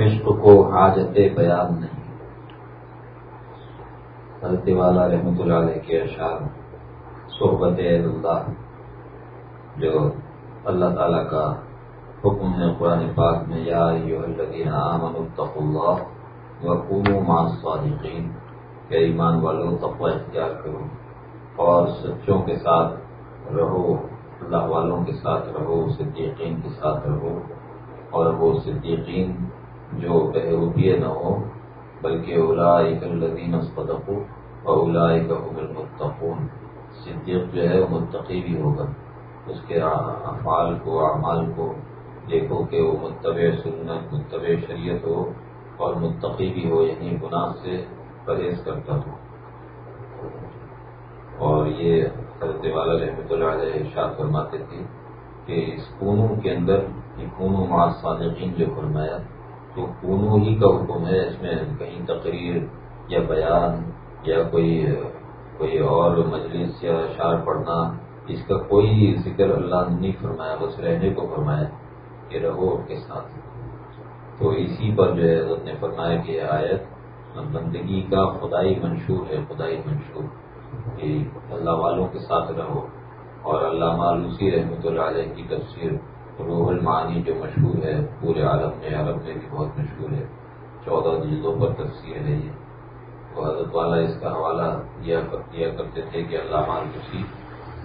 عشق کو حاجت بیان نہیں۔ حضرت والا رحمۃ اللہ علیہ کے اشعار صحبت اللہ، جو اللہ تعالیٰ کا حکم ہے قرآن پاک میں، یا الذین آمنوا اتقوا اللہ وکونوا مع الصادقین۔ کہ ایمان والوں تقوی اختیار کرو اور سچوں کے ساتھ رہو، اللہ والوں کے ساتھ رہو، صدیقین کے ساتھ رہو اور وہ صدیقین جو بہروبیہ نہ ہو، بلکہ اولا الذین صدقوا اور اولا المتقون۔ صدیق جو ہے متقی بھی ہوگا۔ اس کے افعال کو، اعمال کو دیکھو کہ وہ متبع سنت، متبع شریعت ہو اور متقی بھی ہو یعنی گناہ سے پرہیز کرتا ہو۔ اور یہ حضرت والا رحمۃ اللہ علیہ ارشاد فرماتے تھے کہ اس کونوں کے اندر یہ کونوں مع صادقین جو فرمایا تو کونوں ہی کا حکم ہے اس میں کہیں تقریر یا بیان یا کوئی کوئی اور مجلس یا اشعار پڑھنا، اس کا کوئی ذکر اللہ نے نہیں فرمایا، بس رہنے کو فرمایا کہ رہو ان کے ساتھ۔ تو اسی پر جو ہے، حضرت نے فرمایا کہ یہ آیت بندگی کا خدائی منشور ہے، خدائی منشور، کہ اللہ والوں کے ساتھ رہو۔ اور اللہ معلوسی رحمۃ اللہ علیہ کی تفسیر روح المعانی جو مشہور ہے، پورے عالم میں، عرب میں بھی بہت مشہور ہے۔ چودہ جلدوں پر تفسیر ہے یہ۔ تو حضرت والا اس کا حوالہ دیا کرتے تھے کہ اللہ معلوسی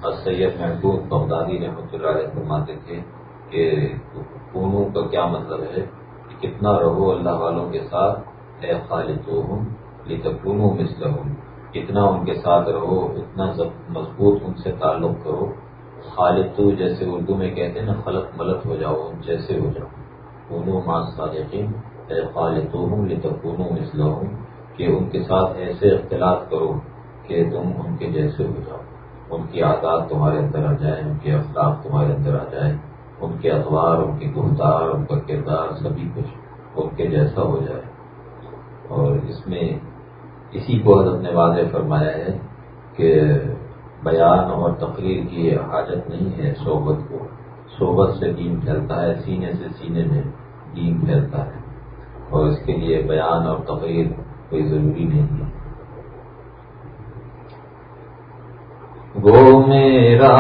اور سید محبوب بغدادی رحمۃ اللہ علیہ فرماتے تھے کہ کونوں کا کیا مطلب ہے کہ کتنا رہو اللہ والوں کے ساتھ، اے خالد ہوں لتکونوں مسل ہوں کتنا ان کے ساتھ رہو، اتنا مضبوط ان سے تعلق کرو۔ خالد تو جیسے اردو میں کہتے ہیں نا خلط ملت ہو جاؤ، ان جیسے ہو جاؤ۔ کونوں مان صادقین، اے خالد ہوں لتکونوں ہوں کہ ان کے ساتھ ایسے اختلاط کرو کہ تم ان کے جیسے ہو جاؤ۔ ان کی عادات تمہارے اندر آ جائیں، ان کے اخلاق تمہارے اندر آ جائیں۔ ان کے اخبار، ان کی گفتار، ان کا کردار، سبھی کچھ ان کے جیسا ہو جائے۔ اور اس میں اسی کو حضرت نے واضح فرمایا ہے کہ بیان اور تقریر کی حاجت نہیں ہے صحبت کو۔ صحبت سے دین پھیلتا ہے، سینے سے سینے میں دین پھیلتا ہے۔ اور اس کے لیے بیان اور تقریر کوئی ضروری نہیں ہے۔ وہ میرا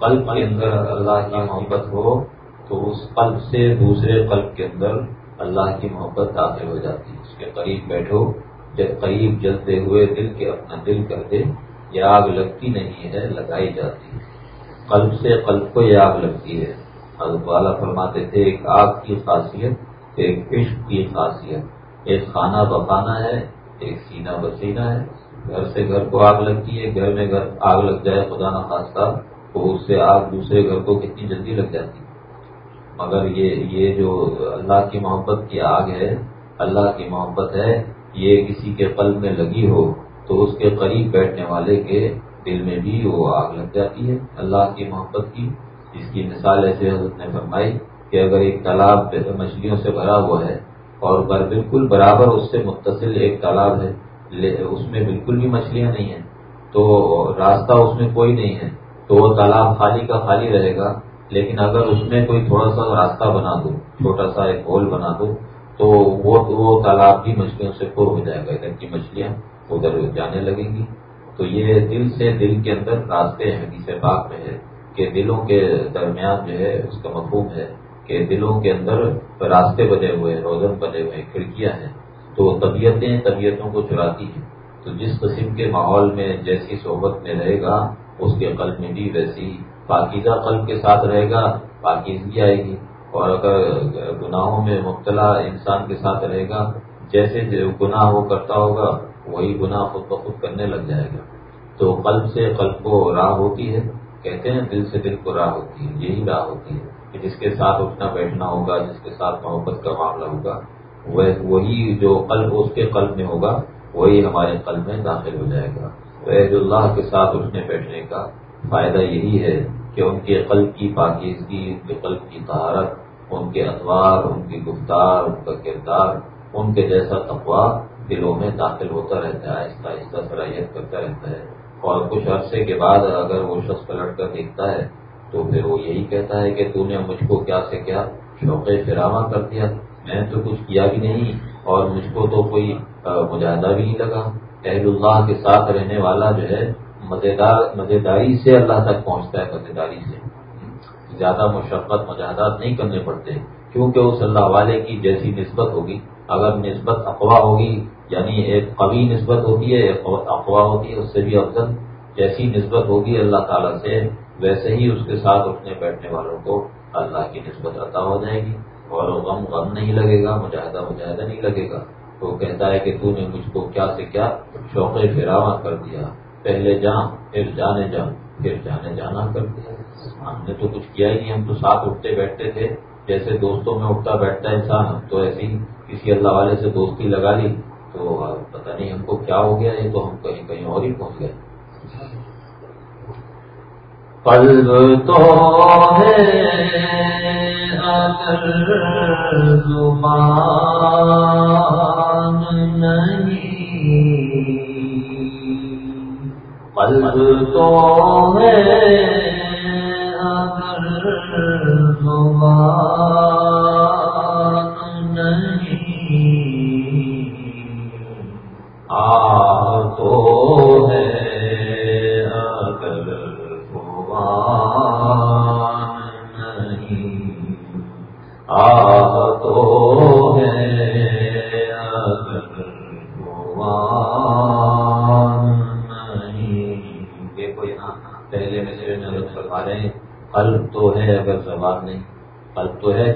قلب کے اندر اللہ کی محبت ہو تو اس قلب سے دوسرے قلب کے اندر اللہ کی محبت داخل ہو جاتی ہے۔ اس کے قریب بیٹھو، جب قریب جلتے ہوئے دل کے اپنا دل کر دے، یہ آگ لگتی نہیں ہے، لگائی جاتی ہے۔ قلب سے قلب کو یہ آگ لگتی ہے۔ حضرت والا فرماتے تھے، ایک آگ کی خاصیت، ایک عشق کی خاصیت۔ ایک کھانا بخانا ہے، ایک سینہ بسینہ ہے۔ گھر سے گھر کو آگ لگتی ہے، گھر میں گھر آگ لگ جائے، خدا نخواستہ تو اس سے آگ دوسرے گھر کو کتنی جلدی لگ جاتی ہے۔ مگر یہ یہ جو اللہ کی محبت کی آگ ہے، اللہ کی محبت ہے، یہ کسی کے قلب میں لگی ہو تو اس کے قریب بیٹھنے والے کے دل میں بھی وہ آگ لگ جاتی ہے۔ اللہ کی محبت کی۔ اس کی مثال ایسے حضرت نے فرمائی کہ اگر ایک تالاب مچھلیوں سے بھرا ہوا ہے اور بالکل برابر اس سے متصل ایک تالاب ہے اس میں بالکل بھی مچھلیاں نہیں ہیں، تو راستہ اس میں کوئی نہیں ہے، تو وہ تالاب خالی کا خالی رہے گا۔ لیکن اگر اس میں کوئی تھوڑا سا راستہ بنا دو، چھوٹا سا ایک ہول بنا دو، تو وہ تالاب بھی مچھلیوں سے پر ہو جائے گا یعنی ادھر کی مچھلیاں ادھر جانے لگیں گی۔ تو یہ دل سے دل کے اندر راستے ہیں جسے پاک میں ہے، کہ دلوں کے درمیان جو ہے، اس کا مفہوم ہے کہ دلوں کے اندر راستے بنے ہوئے، روزن بنے ہوئے، کھڑکیاں ہیں۔ تو طبیعتیں طبیعتوں کو چراتی ہیں۔ تو جس قسم کے ماحول میں جیسی صحبت میں رہے گا اس کے قلب میں بھی ویسی پاکیزہ قلب کے ساتھ رہے گا، پاکیزگی آئے گی۔ اور اگر گناہوں میں مبتلا انسان کے ساتھ رہے گا، جیسے گناہ وہ کرتا ہوگا، وہی گناہ خود بخود کرنے لگ جائے گا۔ تو قلب سے قلب کو راہ ہوتی ہے۔ کہتے ہیں دل سے دل کو راہ ہوتی ہے، یہی راہ ہوتی ہے کہ جس کے ساتھ اٹھنا بیٹھنا ہوگا، جس کے ساتھ محبت کا معاملہ ہوگا وہی جو قلب اس کے قلب میں ہوگا، وہی ہمارے قلب میں داخل ہو جائے گا۔ عید اللہ کے ساتھ اٹھنے بیٹھنے کا فائدہ یہی ہے کہ ان کے قلب کی پاکیزگی، ان کے قلب کی طہارت، ان کے اتوار ان کی گفتار، ان کا کردار، ان کے جیسا تقوا دلوں میں داخل ہوتا رہتا ہے، آہستہ آہستہ صلاحیت کرتا رہتا ہے۔ اور کچھ عرصے کے بعد اگر وہ شخص پلٹ کر دیکھتا ہے تو پھر وہ یہی کہتا ہے کہ تو نے مجھ کو کیا سے کیا شوق فراواں کر دیا۔ میں تو کچھ کیا بھی نہیں اور مجھ کو تو کوئی مجاہدہ بھی نہیں لگا۔ اہل اللہ کے ساتھ رہنے والا جو ہے، مزیدار مزیداری سے اللہ تک پہنچتا ہے مزیداری سے۔ زیادہ مشقت، مجاہدات نہیں کرنے پڑتے، کیونکہ اس اللہ والے کی جیسی نسبت ہوگی۔ اگر نسبت اقوا ہوگی یعنی ایک قوی نسبت ہوتی ہے ایک اقوا ہوتی ہے اس سے بھی افضل جیسی نسبت ہوگی اللہ تعالیٰ سے، ویسے ہی اس کے ساتھ اٹھنے بیٹھنے والوں کو اللہ کی نسبت عطا ہو جائے گی۔ اور غم غم نہیں لگے گا، مجاہدہ مجاہدہ نہیں لگے گا۔ تو کہتا ہے کہ تو نے مجھ کو کیا سے کیا شوق فراواں کر دیا۔ پہلے جان، پھر جانے جا پھر جانے جانا کر دیا۔ ہم نے تو کچھ کیا ہی نہیں، ہم تو ساتھ اٹھتے بیٹھتے تھے۔ جیسے دوستوں میں اٹھتا بیٹھتا انسان، ہم تو ایسی کسی اللہ والے سے دوستی لگا لی۔ تو پتہ نہیں ہم کو کیا ہو گیا، یہ تو ہم کہیں کہیں اور ہی پہنچ گئے۔ قلب تو ہے۔ اگر زبان نہیں۔ قلب تو ہے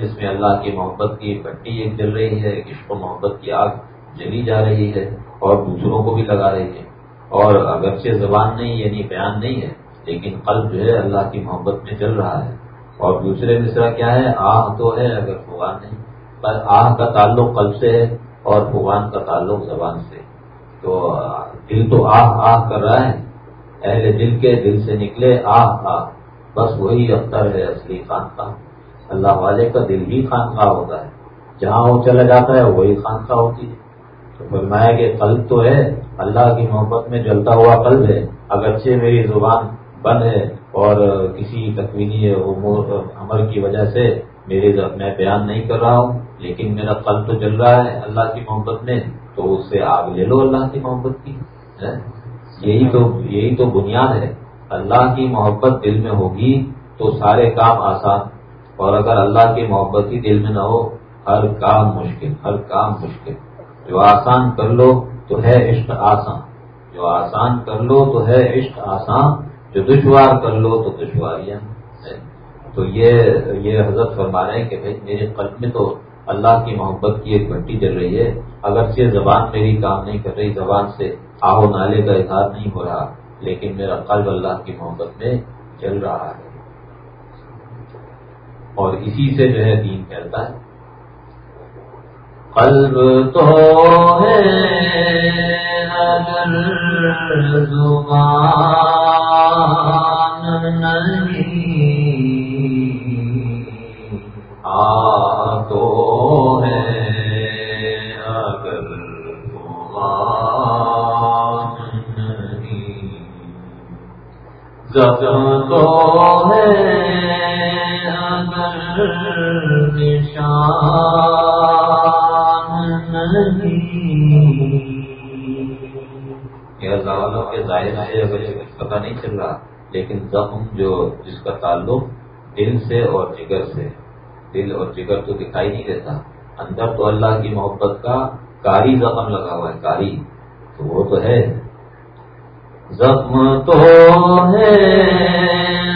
جس میں اللہ کی محبت کی بٹی ایک جل رہی ہے عشق و محبت کی آگ جلی جا رہی ہے اور دوسروں کو بھی لگا رہی ہے۔ اور اگرچہ زبان نہیں یعنی بیان نہیں ہے، لیکن قلب جو ہے اللہ کی محبت میں چل رہا ہے۔ اور دوسرے مصرا کیا ہے؟ آہ تو ہے اگر فغان نہیں، پر آہ کا تعلق قلب سے ہے اور فغان کا تعلق زبان سے۔ تو دل تو آہ آہ کر رہا ہے۔ اہل دل کے دل سے نکلے آہ آہ۔ بس وہی اختر ہے اصلی خانقاہ۔ اللہ والے کا دل ہی خانقاہ ہوتا ہے۔ جہاں وہ چلا جاتا ہے، وہی خانقاہ ہوتی ہے۔ تو فرمایا کہ قلب تو ہے، اللہ کی محبت میں جلتا ہوا قلب ہے۔ اگرچہ میری زبان بند ہے اور کسی تکوینی عمر کی وجہ سے میرے میں بیان نہیں کر رہا ہوں، لیکن میرا قلب تو جل رہا ہے اللہ کی محبت میں، تو اس سے آگ لے لو اللہ کی محبت کی۔ یہی تو یہی تو بنیاد ہے۔ اللہ کی محبت دل میں ہوگی تو سارے کام آسان اور اگر اللہ کی محبت ہی دل میں نہ ہو، ہر کام مشکل، ہر کام مشکل۔ جو آسان کر لو تو ہے عشق آسان۔ جو آسان کر لو تو ہے عشق آسان۔ جو دشوار کر لو تو دشواریاں تو یہ یہ حضرت فرما رہے ہیں کہ بھائی، میرے قلب میں تو اللہ کی محبت کی ایک بٹی جل رہی ہے۔ اگرچہ زبان میری کام نہیں کر رہی، زبان سے آہو نالے کا اظہار نہیں ہو رہا، لیکن میرا قلب اللہ کی محبت میں چل رہا ہے۔ اور اسی سے جو ہے دین پھیلتا ہے۔ قلب تو ہے اگر زبان نہیں۔ آ تو ہے اگر زبان نہیں۔ زخم تو ہے اگر اللہ کے ظاہر سے اگر پتہ نہیں چل رہا، لیکن زخم جو جس کا تعلق دل سے اور جگر سے، دل اور جگر تو دکھائی نہیں دیتا، اندر تو اللہ کی محبت کا کاری زخم لگا ہوا ہے، کاری، تو وہ تو ہے۔ زخم تو ہے۔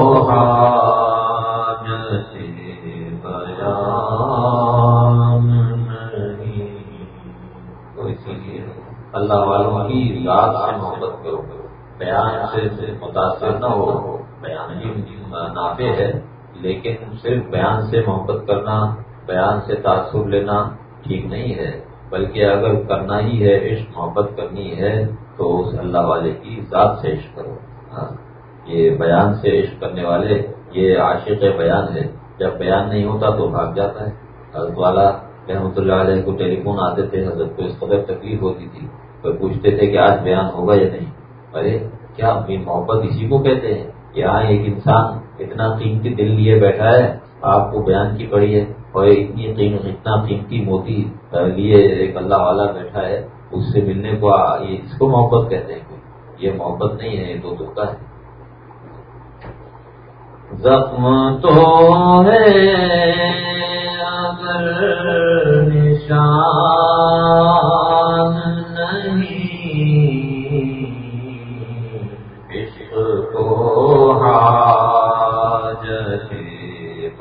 سے متاثر نہ ہو، بیان بھی نافع ہے، لیکن صرف بیان سے محبت کرنا، بیان سے تاثر لینا ٹھیک نہیں ہے، بلکہ اگر کرنا ہی ہے، عشق، محبت کرنی ہے، تو اس اللہ والے کی ذات سے عشق کرو۔ ہاں یہ بیان سے عشق کرنے والے، یہ عاشق بیان ہے۔ جب بیان نہیں ہوتا تو بھاگ جاتا ہے۔ حضرت والا رحمۃ اللہ علیہ کو ٹیلی فون آتے تھے، حضرت کو اس قدر تکلیف ہوتی تھی پوچھتے تھے کہ آج بیان ہوگا یا نہیں؟ ارے کیا اپنی محبت اسی کو کہتے ہیں؟ یہاں ایک انسان اتنا قیمتی دل لیے بیٹھا ہے، آپ کو بیان کی پڑی ہے، اور اتنی قیمت، اتنا قیمتی موتی لیے ایک اللہ والا بیٹھا ہے، اس سے ملنے کو یہ اس کو محبت کہتے ہیں یہ محبت نہیں ہے، یہ تو دکھا ہے۔ زخم تو ہے اگر نشان۔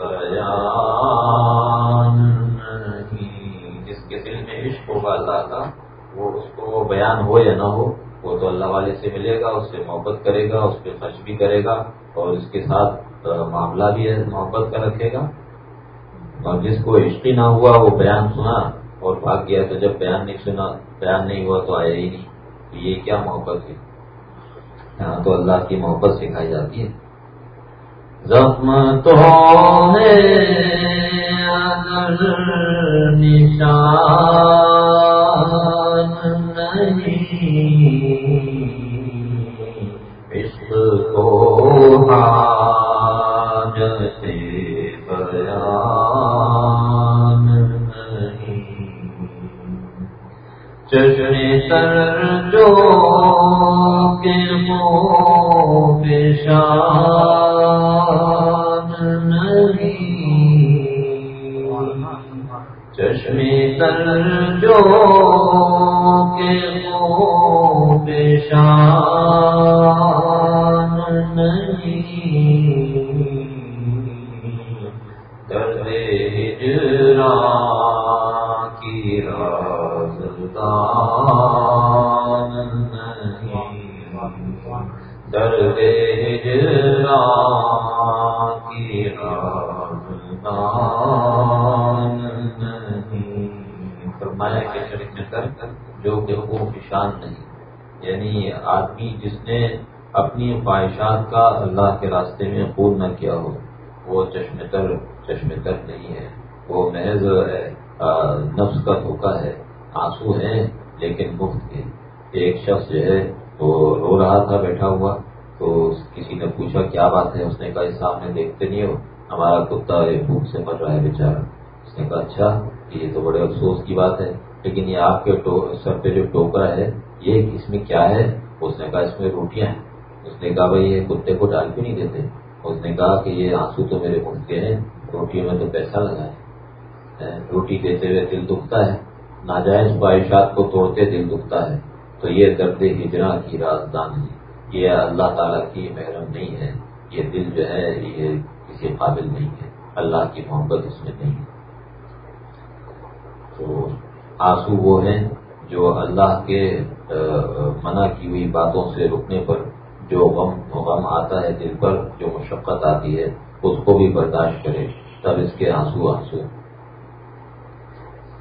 بیان نہیں جس کے دل میں عشق ہوگا اللہ کا وہ اس کو بیان ہو یا نہ ہو، وہ تو اللہ والے سے ملے گا، اس سے محبت کرے گا، اس پہ خرچ بھی کرے گا، اور اس کے ساتھ معاملہ بھی محبت کا رکھے گا۔ اور جس کو عشقی نہ ہوا، وہ بیان سنا، اور بھاگ گیا تو جب بیان نہیں سنا، بیان نہیں ہوا تو آیا ہی نہیں۔ تو یہ کیا محبت ہے؟ یہاں تو اللہ کی محبت سکھائی جاتی ہے۔ زخم تو ہے نشان نہیں کی رازدان نہیں درد ہجرا فرمایا کہ چڑھ جو کہ وہ نشان نہیں یعنی آدمی جس نے اپنی خواہشات کا اللہ کے راستے میں خون نہ کیا ہو، وہ چشم تر چشم تر نہیں ہے، وہ محض ہے نفس کا دھوکہ ہے، آنسو ہیں، لیکن مفت کے ایک شخص جو ہے، وہ رو رہا تھا، بیٹھا ہوا، تو کسی نے پوچھا، کیا بات ہے؟ اس نے کہا سامنے دیکھتے نہیں ہو، ہمارا کتا بھوک سے مر رہا ہے بیچارا اس نے کہا اچھا یہ تو بڑے افسوس کی بات ہے، لیکن یہ آپ کے سر پہ جو ٹوکرا ہے، یہ اس میں کیا ہے؟ اس نے کہا، اس میں روٹیاں ہیں۔ اس نے کہا، بھائی، یہ کتے کو ڈال کیوں نہیں دیتے؟ اس نے کہا، کہ یہ آنسو تو میرے مفت کے ہیں، روٹیوں میں تو پیسہ لگا ہے۔ روٹی دیتے ہوئے دل دکھتا ہے۔ ناجائز خواہشات کو توڑتے دل دکھتا ہے۔ تو یہ درد ہجرا کی رازدان ہے۔ یہ اللہ تعالیٰ کی محرم نہیں ہے۔ یہ دل جو ہے، یہ کے قابل نہیں ہے۔ اللہ کی محبت اس میں نہیں ہے۔ تو آنسو وہ ہیں جو اللہ کے منع کی ہوئی باتوں سے رکنے پر، جو غم غم آتا ہے دل پر، جو مشقت آتی ہے، اس کو بھی برداشت کرے۔ تب اس کے آنسو آنسو۔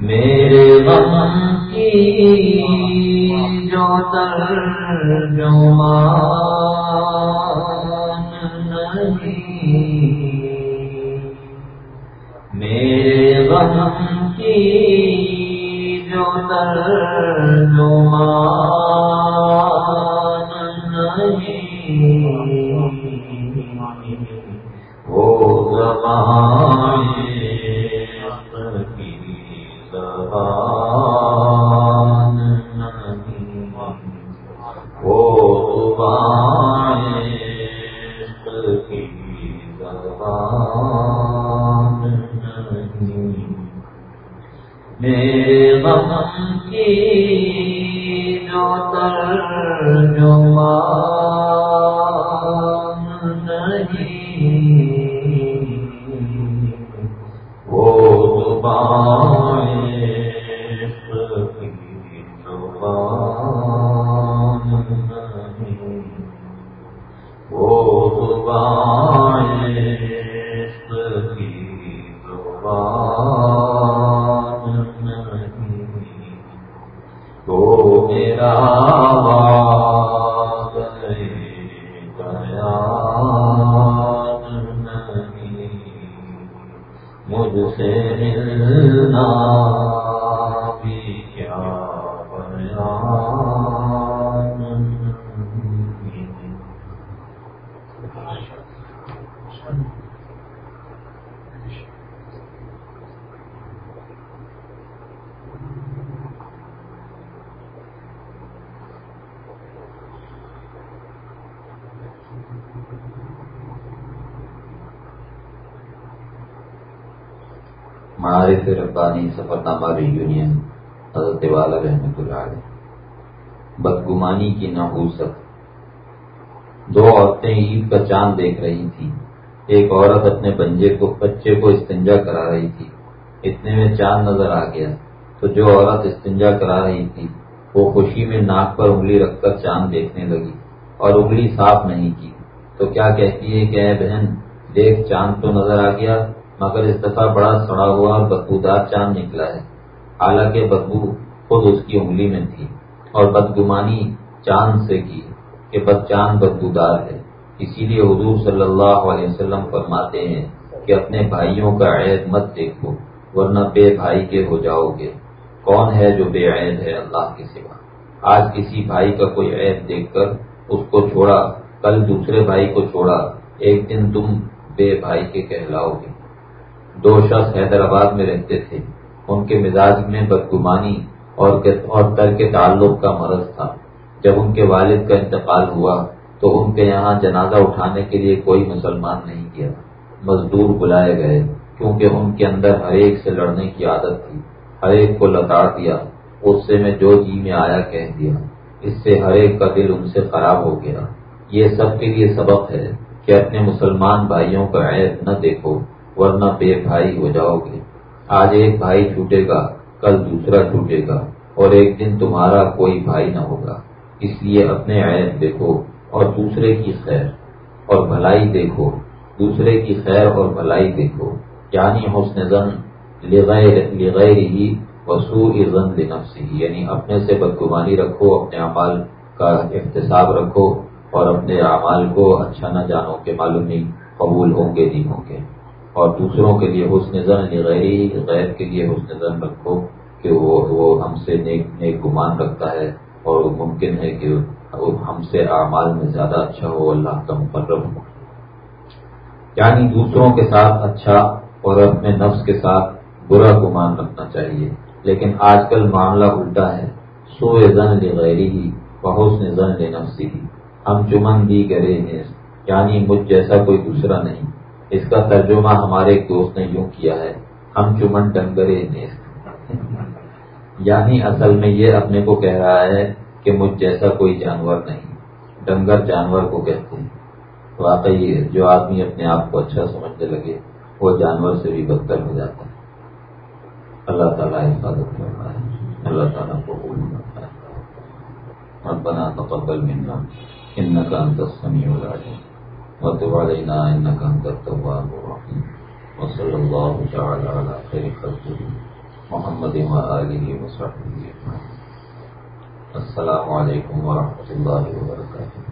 میرے غم کی جو ترجمان نہیں۔ میرے غم کی جو ترجمان نہیں۔ وہ زبان جو ترجمان نہیں۔ تو میرا معارف ربانی سفر نامہ یونین حضرت والا رحمت اللہ علیہ۔ بدگمانی کی نحوست دو عورتیں عید کا چاند دیکھ رہی تھیں۔ ایک عورت اپنے بنجے کو بچے کو استنجا کرا رہی تھی۔ اتنے میں چاند نظر آ گیا۔ تو جو عورت استنجا کرا رہی تھی، وہ خوشی میں ناک پر انگلی رکھ کر چاند دیکھنے لگی اور انگلی صاف نہیں کی۔ تو کیا کہتی ہے کہ اے بہن، دیکھ، چاند تو نظر آ گیا۔ مگر اس دفعہ بڑا سڑا ہوا اور بدبودار چاند نکلا ہے۔ حالانکہ بدبو خود اس کی انگلی میں تھی اور بدگمانی چاند سے کی کہ بد چاند بدبودار ہے۔ اسی لیے حضور صلی اللہ علیہ وسلم فرماتے ہیں کہ اپنے بھائیوں کا عید مت دیکھو، ورنہ بے بھائی کے ہو جاؤ گے۔ کون ہے جو بے عید ہے اللہ کے سوا؟ آج کسی بھائی کا کوئی عید دیکھ کر اس کو چھوڑا، کل دوسرے بھائی کو چھوڑا، ایک دن تم بے بھائی کے کہلاؤ گے۔ دو شخص حیدرآباد میں رہتے تھے۔ ان کے مزاج میں بدگمانی اور در کے تعلق کا مرض تھا۔ جب ان کے والد کا انتقال ہوا تو ان کے یہاں جنازہ اٹھانے کے لیے کوئی مسلمان نہیں کیا مزدور بلائے گئے، کیونکہ ان کے اندر ہر ایک سے لڑنے کی عادت تھی۔ ہر ایک کو لتاڑ دیا اس سے میں جو جی میں آیا کہہ دیا۔ اس سے ہر ایک کا دل ان سے خراب ہو گیا۔ یہ سب کے لیے سبق ہے کہ اپنے مسلمان بھائیوں کا عید نہ دیکھو۔ ورنہ بے بھائی ہو جاؤ گے۔ آج ایک بھائی چھوٹے گا، کل دوسرا چھوٹے گا، اور ایک دن تمہارا کوئی بھائی نہ ہوگا۔ اس لیے اپنے عید دیکھو اور دوسرے کی خیر، اور بھلائی دیکھو۔ دوسرے کی خیر اور بھلائی دیکھو۔ یعنی حسن زن لغیر ہی وسو زن لنفسی یعنی اپنے سے بدگمانی رکھو، اپنے اعمال کا احتساب رکھو، اور اپنے اعمال کو اچھا نہ جانو کہ معلوم نہیں قبول ہوں گے نہیں ہوں گے۔ اور دوسروں کے لیے حسن زن غیر غیر کے لیے حسن زن رکھو کہ وہ وہ ہم سے نیک نیک گمان رکھتا ہے اور وہ ممکن ہے کہ ہم سے اعمال میں زیادہ اچھا ہو، اللہ کا مقرر ہو۔ یعنی دوسروں کے ساتھ اچھا اور اپنے نفس کے ساتھ برا گمان رکھنا چاہیے۔ لیکن آج کل معاملہ الٹا ہے۔ سو زن لغیری ہی بہت نے زن لے نفسی ہی۔ ہم چمن دی گرے ہیں۔ یعنی مجھ جیسا کوئی دوسرا نہیں۔ اس کا ترجمہ ہمارے ایک دوست نے یوں کیا ہے، ہم چمن ڈنگرے نیست۔ یعنی اصل میں یہ اپنے کو کہہ رہا ہے کہ مجھ جیسا کوئی جانور نہیں، ڈنگر جانور کو کہتے ہیں۔ واقعی جو آدمی اپنے آپ کو اچھا سمجھنے لگے، وہ جانور سے بھی بدتر ہو جاتا ہے۔ اللہ تعالیٰ حفاظت کرتا ہے اللہ تعالیٰ کو کرتا ہے ربنا تقبل منا انك انت السميع العليم وتب علينا انك انت التواب الرحيم. وصلى الله تعالى على خير خلقه محمد وآله وصحبه السلام علیکم ورحمۃ اللہ وبرکاتہ